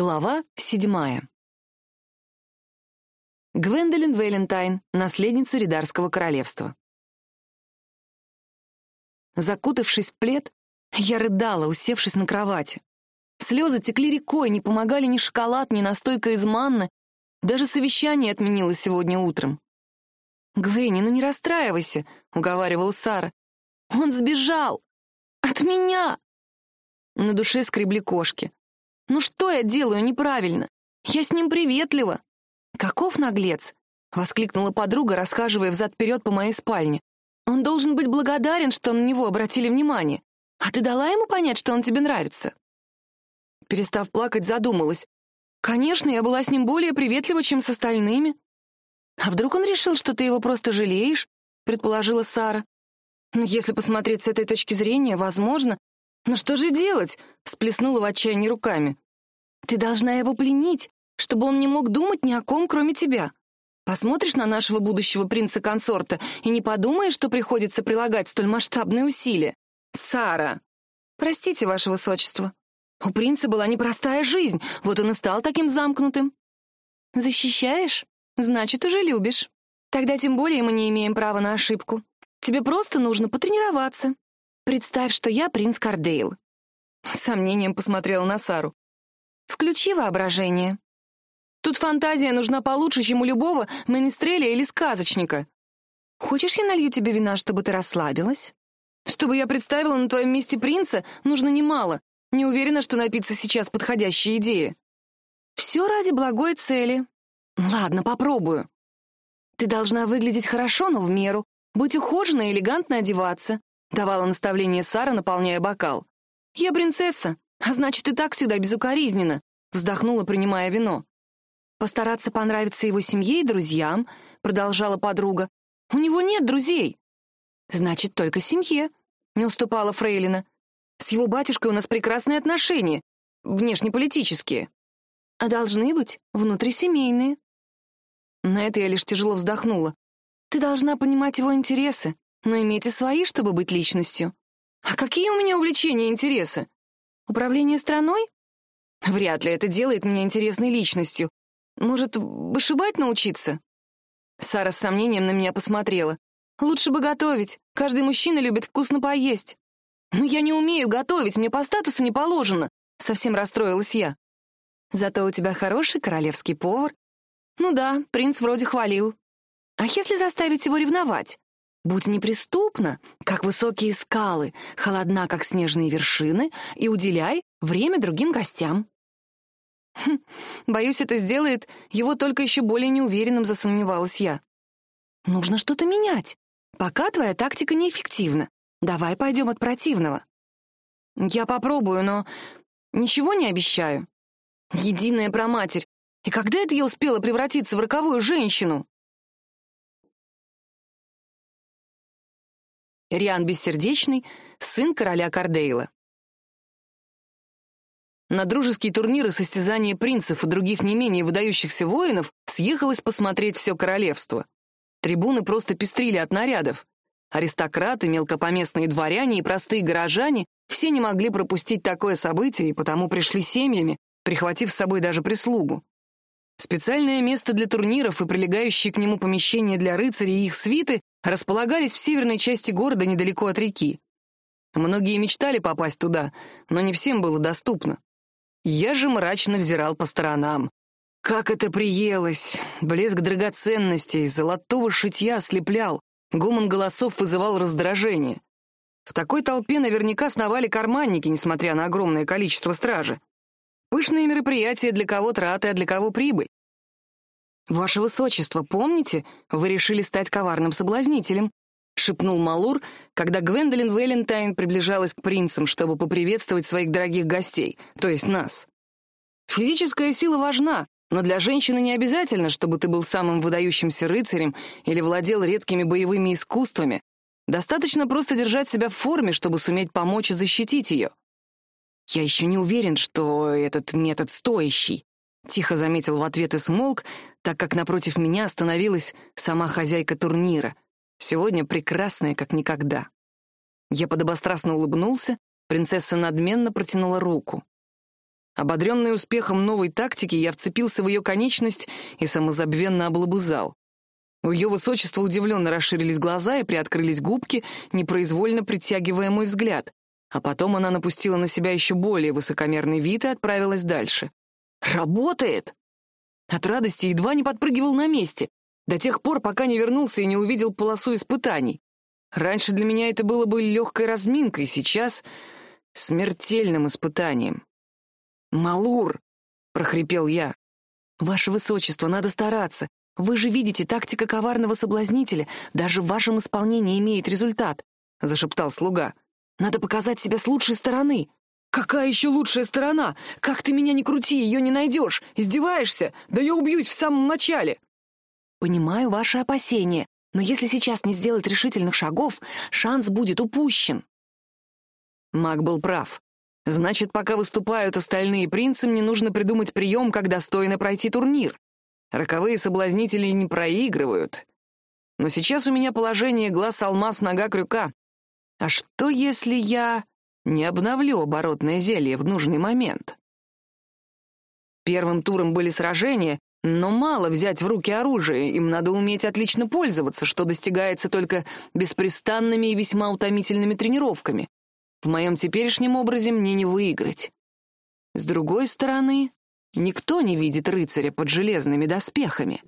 Глава седьмая. Гвендолин Вэлентайн, наследница Ридарского королевства. Закутавшись в плед, я рыдала, усевшись на кровати. Слезы текли рекой, не помогали ни шоколад, ни настойка из манны. Даже совещание отменилось сегодня утром. «Гвенни, ну не расстраивайся», — уговаривала Сара. «Он сбежал! От меня!» На душе скребли кошки. Ну что я делаю неправильно? Я с ним приветлива. Каков наглец? Воскликнула подруга, расхаживая взад-вперед по моей спальне. Он должен быть благодарен, что на него обратили внимание. А ты дала ему понять, что он тебе нравится? Перестав плакать, задумалась. Конечно, я была с ним более приветлива, чем с остальными. А вдруг он решил, что ты его просто жалеешь? Предположила Сара. Но если посмотреть с этой точки зрения, возможно, «Ну что же делать?» — всплеснула в отчаянии руками. «Ты должна его пленить, чтобы он не мог думать ни о ком, кроме тебя. Посмотришь на нашего будущего принца-консорта и не подумаешь, что приходится прилагать столь масштабные усилия. Сара!» «Простите, ваше высочество. У принца была непростая жизнь, вот он и стал таким замкнутым». «Защищаешь? Значит, уже любишь. Тогда тем более мы не имеем права на ошибку. Тебе просто нужно потренироваться, Представь, что я принц Кардейл. С сомнением посмотрела на Сару. Включи воображение. Тут фантазия нужна получше, чем у любого менестреля или сказочника. Хочешь, я налью тебе вина, чтобы ты расслабилась? Чтобы я представила на твоем месте принца, нужно немало. Не уверена, что напиться сейчас подходящая идея. Все ради благой цели. Ладно, попробую. Ты должна выглядеть хорошо, но в меру. Быть ухоженной и элегантно одеваться. — давала наставление Сара, наполняя бокал. «Я принцесса, а значит, и так всегда безукоризненно», — вздохнула, принимая вино. «Постараться понравиться его семье и друзьям», — продолжала подруга. «У него нет друзей». «Значит, только семье», — не уступала Фрейлина. «С его батюшкой у нас прекрасные отношения, внешнеполитические. А должны быть внутрисемейные». На это я лишь тяжело вздохнула. «Ты должна понимать его интересы, но имейте свои, чтобы быть личностью. А какие у меня увлечения и интересы? Управление страной? Вряд ли это делает меня интересной личностью. Может, вышивать научиться? Сара с сомнением на меня посмотрела. Лучше бы готовить. Каждый мужчина любит вкусно поесть. Но я не умею готовить, мне по статусу не положено. Совсем расстроилась я. Зато у тебя хороший королевский повар. Ну да, принц вроде хвалил. А если заставить его ревновать? Будь неприступна, как высокие скалы, холодна, как снежные вершины, и уделяй время другим гостям. Хм, боюсь, это сделает его только еще более неуверенным, засомневалась я. Нужно что-то менять. Пока твоя тактика неэффективна. Давай пойдем от противного. Я попробую, но ничего не обещаю. Единая проматерь. И когда это я успела превратиться в роковую женщину? Риан Бессердечный, сын короля Кардейла. На дружеские турниры состязания принцев и других не менее выдающихся воинов съехалось посмотреть все королевство. Трибуны просто пестрили от нарядов. Аристократы, мелкопоместные дворяне и простые горожане все не могли пропустить такое событие и потому пришли семьями, прихватив с собой даже прислугу. Специальное место для турниров и прилегающие к нему помещения для рыцарей и их свиты располагались в северной части города недалеко от реки. Многие мечтали попасть туда, но не всем было доступно. Я же мрачно взирал по сторонам. Как это приелось! Блеск драгоценностей, золотого шитья ослеплял, гомон голосов вызывал раздражение. В такой толпе наверняка сновали карманники, несмотря на огромное количество стражи. Пышные мероприятия для кого траты, а для кого прибыль. «Ваше высочество, помните, вы решили стать коварным соблазнителем?» — шепнул Малур, когда Гвендолин Вэлентайн приближалась к принцам, чтобы поприветствовать своих дорогих гостей, то есть нас. «Физическая сила важна, но для женщины не обязательно, чтобы ты был самым выдающимся рыцарем или владел редкими боевыми искусствами. Достаточно просто держать себя в форме, чтобы суметь помочь и защитить ее. «Я еще не уверен, что этот метод стоящий», — тихо заметил в ответ и смолк, так как напротив меня остановилась сама хозяйка турнира. Сегодня прекрасная, как никогда. Я подобострастно улыбнулся, принцесса надменно протянула руку. Ободренный успехом новой тактики, я вцепился в ее конечность и самозабвенно облобызал. У ее высочества удивленно расширились глаза и приоткрылись губки, непроизвольно притягивая мой взгляд. А потом она напустила на себя еще более высокомерный вид и отправилась дальше. «Работает!» От радости едва не подпрыгивал на месте, до тех пор, пока не вернулся и не увидел полосу испытаний. Раньше для меня это было бы легкой разминкой, сейчас — смертельным испытанием. «Малур!» — прохрипел я. «Ваше высочество, надо стараться. Вы же видите, тактика коварного соблазнителя даже в вашем исполнении имеет результат», — зашептал слуга. «Надо показать себя с лучшей стороны». «Какая еще лучшая сторона? Как ты меня не крути, ее не найдешь! Издеваешься? Да я убьюсь в самом начале!» «Понимаю ваши опасения, но если сейчас не сделать решительных шагов, шанс будет упущен». Маг был прав. Значит, пока выступают остальные принцы, мне нужно придумать прием, как достойно пройти турнир. Роковые соблазнители не проигрывают. Но сейчас у меня положение глаз-алмаз, нога крюка. А что, если я не обновлю оборотное зелье в нужный момент? Первым туром были сражения, но мало взять в руки оружие, им надо уметь отлично пользоваться, что достигается только беспрестанными и весьма утомительными тренировками. В моем теперешнем образе мне не выиграть. С другой стороны, никто не видит рыцаря под железными доспехами.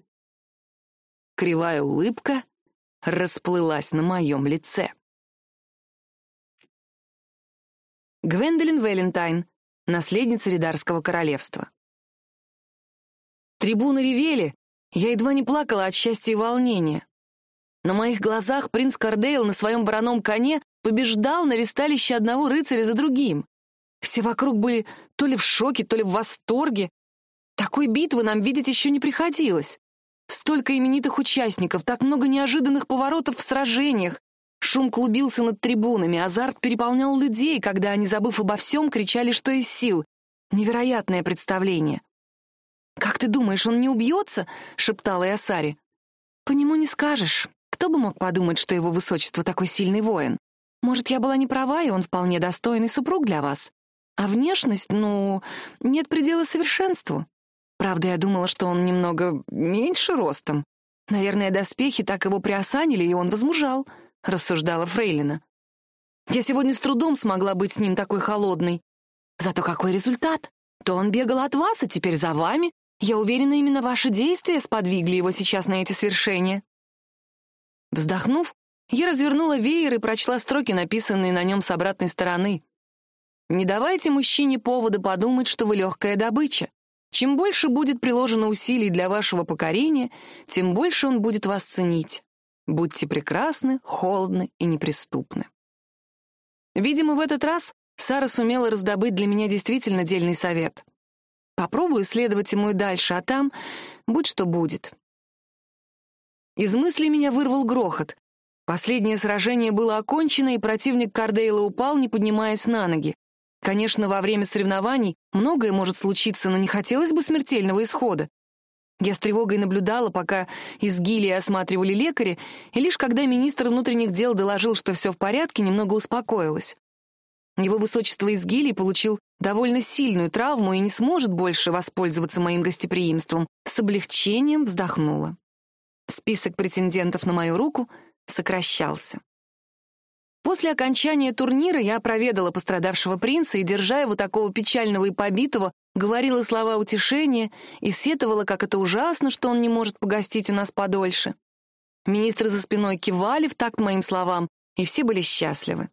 Кривая улыбка расплылась на моем лице. Гвендолин Валентайн, наследница Ридарского королевства. Трибуны ревели, я едва не плакала от счастья и волнения. На моих глазах принц Кардейл на своем вороном коне побеждал на ресталище одного рыцаря за другим. Все вокруг были то ли в шоке, то ли в восторге. Такой битвы нам видеть еще не приходилось. Столько именитых участников, так много неожиданных поворотов в сражениях. Шум клубился над трибунами, азарт переполнял людей, когда они, забыв обо всем, кричали, что из сил. Невероятное представление. «Как ты думаешь, он не убьется?» — шептала я Саре. «По нему не скажешь. Кто бы мог подумать, что его высочество такой сильный воин? Может, я была не права, и он вполне достойный супруг для вас? А внешность, ну, нет предела совершенству. Правда, я думала, что он немного меньше ростом. Наверное, доспехи так его приосанили, и он возмужал», — рассуждала Фрейлина. «Я сегодня с трудом смогла быть с ним такой холодной. Зато какой результат? То он бегал от вас, а теперь за вами. Я уверена, именно ваши действия сподвигли его сейчас на эти свершения». Вздохнув, я развернула веер и прочла строки, написанные на нем с обратной стороны. «Не давайте мужчине повода подумать, что вы легкая добыча. Чем больше будет приложено усилий для вашего покорения, тем больше он будет вас ценить. Будьте прекрасны, холодны и неприступны». Видимо, в этот раз Сара сумела раздобыть для меня действительно дельный совет. Попробую следовать ему и дальше, а там будь что будет. Из мысли меня вырвал грохот. Последнее сражение было окончено, и противник Кардейла упал, не поднимаясь на ноги. Конечно, во время соревнований многое может случиться, но не хотелось бы смертельного исхода. Я с тревогой наблюдала, пока из гилии осматривали лекари, и лишь когда министр внутренних дел доложил, что все в порядке, немного успокоилась. Его высочество из гилии получил довольно сильную травму и не сможет больше воспользоваться моим гостеприимством. С облегчением вздохнула. Список претендентов на мою руку — сокращался. После окончания турнира я проведала пострадавшего принца и, держа его такого печального и побитого, говорила слова утешения и сетовала, как это ужасно, что он не может погостить у нас подольше. Министры за спиной кивали в такт моим словам, и все были счастливы.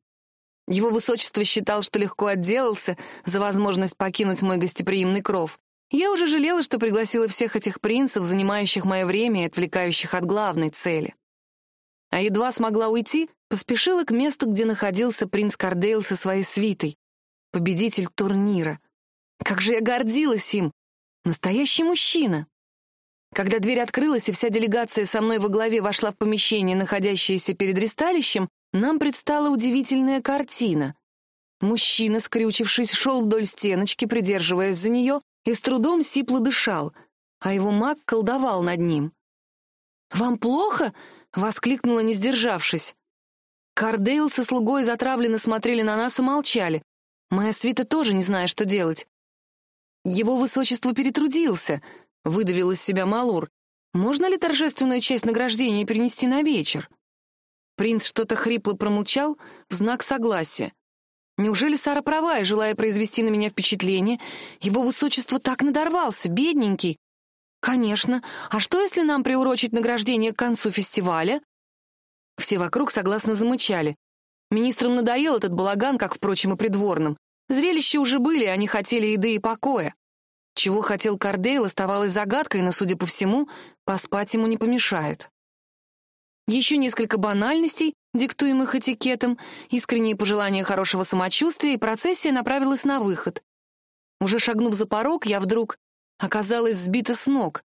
Его высочество считал, что легко отделался за возможность покинуть мой гостеприимный кров. Я уже жалела, что пригласила всех этих принцев, занимающих мое время и отвлекающих от главной цели а едва смогла уйти, поспешила к месту, где находился принц Кардейл со своей свитой. Победитель турнира. Как же я гордилась им! Настоящий мужчина! Когда дверь открылась и вся делегация со мной во главе вошла в помещение, находящееся перед ристалищем, нам предстала удивительная картина. Мужчина, скрючившись, шел вдоль стеночки, придерживаясь за нее, и с трудом сипло дышал, а его маг колдовал над ним. «Вам плохо?» Воскликнула, не сдержавшись. Кардейл со слугой затравленно смотрели на нас и молчали. Моя свита тоже не зная, что делать. Его высочество перетрудился, выдавил из себя Малур. Можно ли торжественную часть награждения перенести на вечер? Принц что-то хрипло промолчал в знак согласия. Неужели Сара права, и, желая произвести на меня впечатление, его высочество так надорвался, бедненький? Конечно. А что, если нам приурочить награждение к концу фестиваля? Все вокруг согласно замычали. Министрам надоел этот балаган, как, впрочем, и придворным. Зрелища уже были, они хотели еды и покоя. Чего хотел Кардейл, оставалось загадкой, но, судя по всему, поспать ему не помешают. Еще несколько банальностей, диктуемых этикетом, искренние пожелания хорошего самочувствия, и процессия направилась на выход. Уже шагнув за порог, я вдруг оказалась сбита с ног,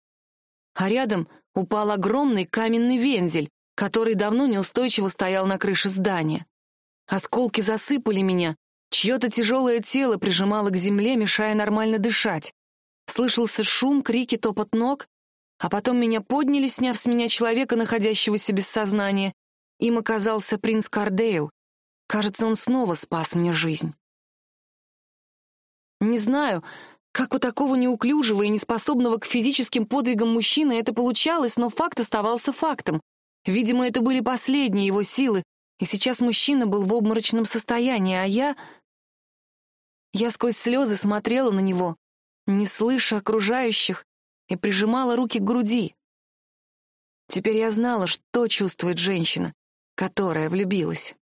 а рядом упал огромный каменный вензель, который давно неустойчиво стоял на крыше здания. Осколки засыпали меня, чье-то тяжелое тело прижимало к земле, мешая нормально дышать. Слышался шум, крики, топот ног, а потом меня подняли, сняв с меня человека, находящегося без сознания. Им оказался принц Кардейл. Кажется, он снова спас мне жизнь. Не знаю, как у такого неуклюжего и неспособного к физическим подвигам мужчины это получалось, но факт оставался фактом. Видимо, это были последние его силы, и сейчас мужчина был в обморочном состоянии, а я... Я сквозь слезы смотрела на него, не слыша окружающих, и прижимала руки к груди. Теперь я знала, что чувствует женщина, которая влюбилась.